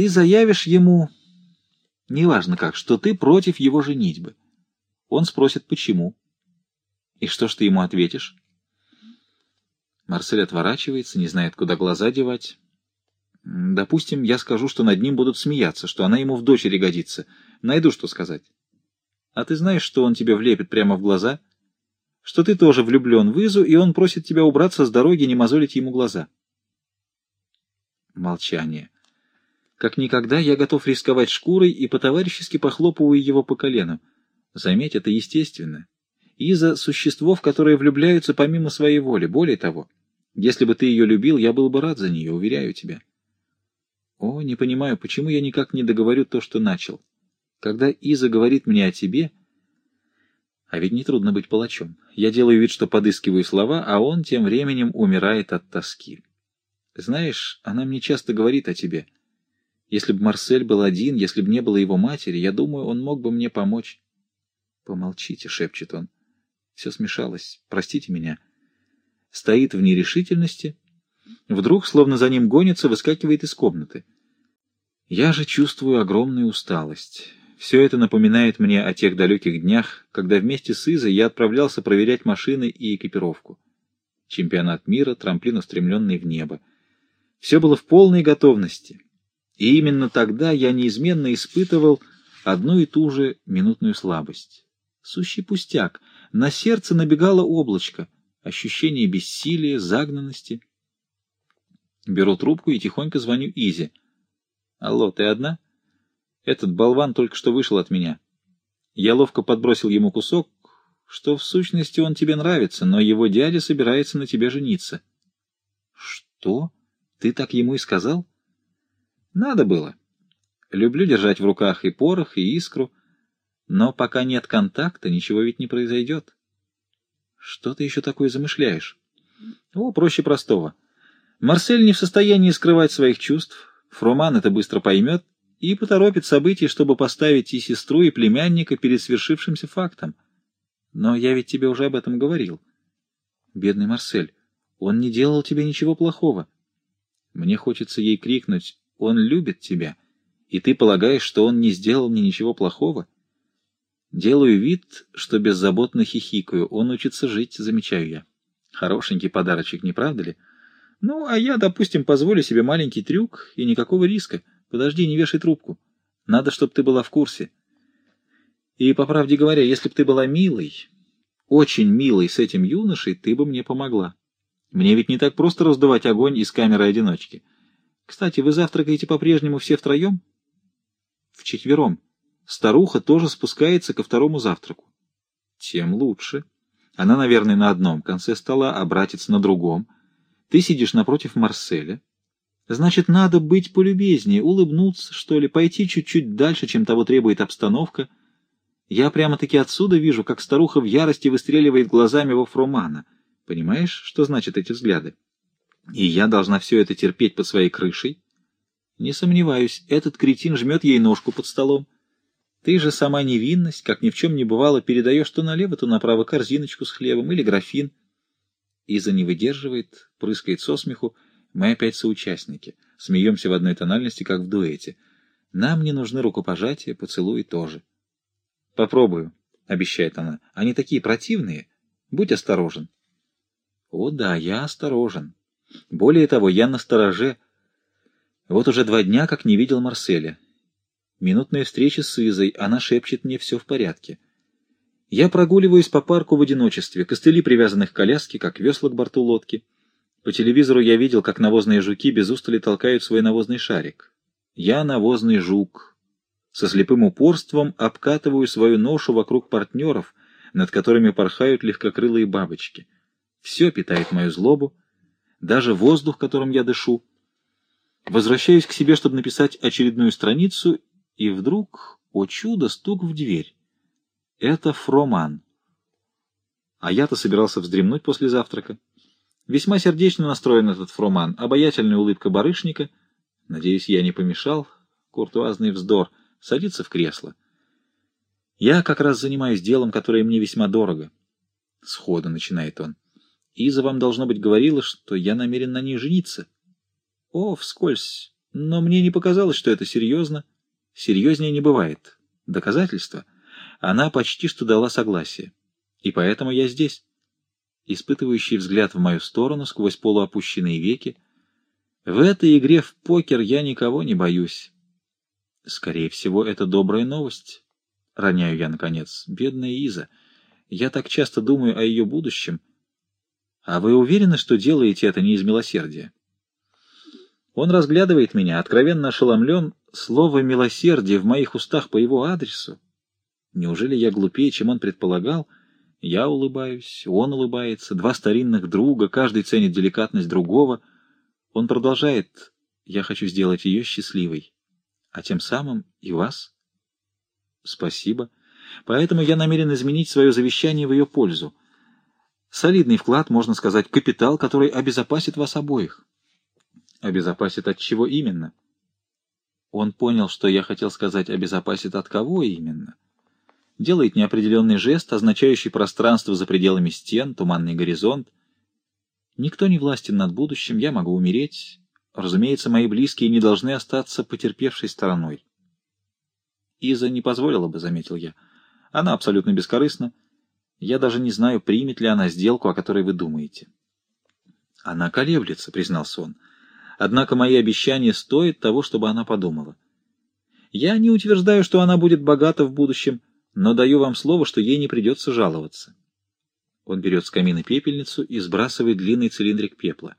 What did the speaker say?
Ты заявишь ему, неважно как, что ты против его женитьбы. Он спросит, почему. И что ж ты ему ответишь? Марсель отворачивается, не знает, куда глаза девать. Допустим, я скажу, что над ним будут смеяться, что она ему в дочери годится. Найду, что сказать. А ты знаешь, что он тебе влепит прямо в глаза? Что ты тоже влюблен в Изу, и он просит тебя убраться с дороги, не мозолить ему глаза. Молчание. Как никогда я готов рисковать шкурой и по-товарищески похлопываю его по колену. Заметь, это естественно. Иза — существо, в которое влюбляются помимо своей воли. Более того, если бы ты ее любил, я был бы рад за нее, уверяю тебя. О, не понимаю, почему я никак не договорю то, что начал. Когда Иза говорит мне о тебе... А ведь нетрудно быть палачом. Я делаю вид, что подыскиваю слова, а он тем временем умирает от тоски. Знаешь, она мне часто говорит о тебе. Если бы Марсель был один, если бы не было его матери, я думаю, он мог бы мне помочь. Помолчите, шепчет он. Все смешалось. Простите меня. Стоит в нерешительности, Вдруг, словно за ним гонится, выскакивает из комнаты. Я же чувствую огромную усталость. Все это напоминает мне о тех далеких днях, когда вместе с Изой я отправлялся проверять машины и экипировку. Чемпионат мира, трамплин, устремленный в небо. Все было в полной готовности. И именно тогда я неизменно испытывал одну и ту же минутную слабость. Сущий пустяк. На сердце набегало облачко, ощущение бессилия, загнанности — Беру трубку и тихонько звоню Изе. «Алло, ты одна?» «Этот болван только что вышел от меня. Я ловко подбросил ему кусок, что в сущности он тебе нравится, но его дядя собирается на тебе жениться». «Что? Ты так ему и сказал?» «Надо было. Люблю держать в руках и порох, и искру, но пока нет контакта, ничего ведь не произойдет». «Что ты еще такое замышляешь?» «О, проще простого». Марсель не в состоянии скрывать своих чувств, Фроман это быстро поймет и поторопит события, чтобы поставить и сестру, и племянника перед свершившимся фактом. Но я ведь тебе уже об этом говорил. Бедный Марсель, он не делал тебе ничего плохого. Мне хочется ей крикнуть «Он любит тебя», и ты полагаешь, что он не сделал мне ничего плохого? Делаю вид, что беззаботно хихикаю. Он учится жить, замечаю я. Хорошенький подарочек, не правда ли? Ну, а я, допустим, позволю себе маленький трюк и никакого риска. Подожди, не вешай трубку. Надо, чтобы ты была в курсе. И, по правде говоря, если бы ты была милой, очень милой с этим юношей, ты бы мне помогла. Мне ведь не так просто раздувать огонь из камеры одиночки. Кстати, вы завтракаете по-прежнему все втроем? Вчетвером. Старуха тоже спускается ко второму завтраку. Тем лучше. Она, наверное, на одном конце стола, а братец на другом — ты сидишь напротив Марселя. Значит, надо быть полюбезнее, улыбнуться, что ли, пойти чуть-чуть дальше, чем того требует обстановка. Я прямо-таки отсюда вижу, как старуха в ярости выстреливает глазами во Фромана. Понимаешь, что значат эти взгляды? И я должна все это терпеть под своей крышей? Не сомневаюсь, этот кретин жмет ей ножку под столом. Ты же сама невинность, как ни в чем не бывало, передаешь то налево, то направо корзиночку с хлебом или графин. Иза не выдерживает, прыскает со смеху. Мы опять соучастники. Смеемся в одной тональности, как в дуэте. Нам не нужны рукопожатия, поцелуи тоже. Попробую, обещает она. Они такие противные. Будь осторожен. О да, я осторожен. Более того, я настороже. Вот уже два дня, как не видел Марселя. Минутная встреча с Изой, она шепчет мне «все в порядке». Я прогуливаюсь по парку в одиночестве, костыли привязаны к коляске, как весла к борту лодки. По телевизору я видел, как навозные жуки без устали толкают свой навозный шарик. Я навозный жук. Со слепым упорством обкатываю свою ношу вокруг партнеров, над которыми порхают легкокрылые бабочки. Все питает мою злобу, даже воздух, которым я дышу. Возвращаюсь к себе, чтобы написать очередную страницу, и вдруг, о чудо, стук в дверь. Это Фроман. А я-то собирался вздремнуть после завтрака. Весьма сердечно настроен этот Фроман, обаятельная улыбка барышника. Надеюсь, я не помешал. Куртуазный вздор. Садится в кресло. Я как раз занимаюсь делом, которое мне весьма дорого. Сходу начинает он. Иза вам, должно быть, говорила, что я намерен на ней жениться. О, вскользь. Но мне не показалось, что это серьезно. Серьезнее не бывает. Доказательство? Она почти что дала согласие. И поэтому я здесь. Испытывающий взгляд в мою сторону сквозь полуопущенные веки. В этой игре в покер я никого не боюсь. Скорее всего, это добрая новость. Роняю я, наконец. Бедная Иза. Я так часто думаю о ее будущем. А вы уверены, что делаете это не из милосердия? Он разглядывает меня, откровенно ошеломлен, слово «милосердие» в моих устах по его адресу. Неужели я глупее, чем он предполагал? Я улыбаюсь, он улыбается, два старинных друга, каждый ценит деликатность другого. Он продолжает «Я хочу сделать ее счастливой, а тем самым и вас». Спасибо. Поэтому я намерен изменить свое завещание в ее пользу. Солидный вклад, можно сказать, капитал, который обезопасит вас обоих. Обезопасит от чего именно? Он понял, что я хотел сказать обезопасит от кого именно. Делает неопределенный жест, означающий пространство за пределами стен, туманный горизонт. Никто не властен над будущим, я могу умереть. Разумеется, мои близкие не должны остаться потерпевшей стороной. Иза не позволила бы, заметил я. Она абсолютно бескорыстна. Я даже не знаю, примет ли она сделку, о которой вы думаете. Она колеблется, признался он. Однако мои обещания стоят того, чтобы она подумала. Я не утверждаю, что она будет богата в будущем, но даю вам слово, что ей не придется жаловаться. Он берет с камина пепельницу и сбрасывает длинный цилиндрик пепла.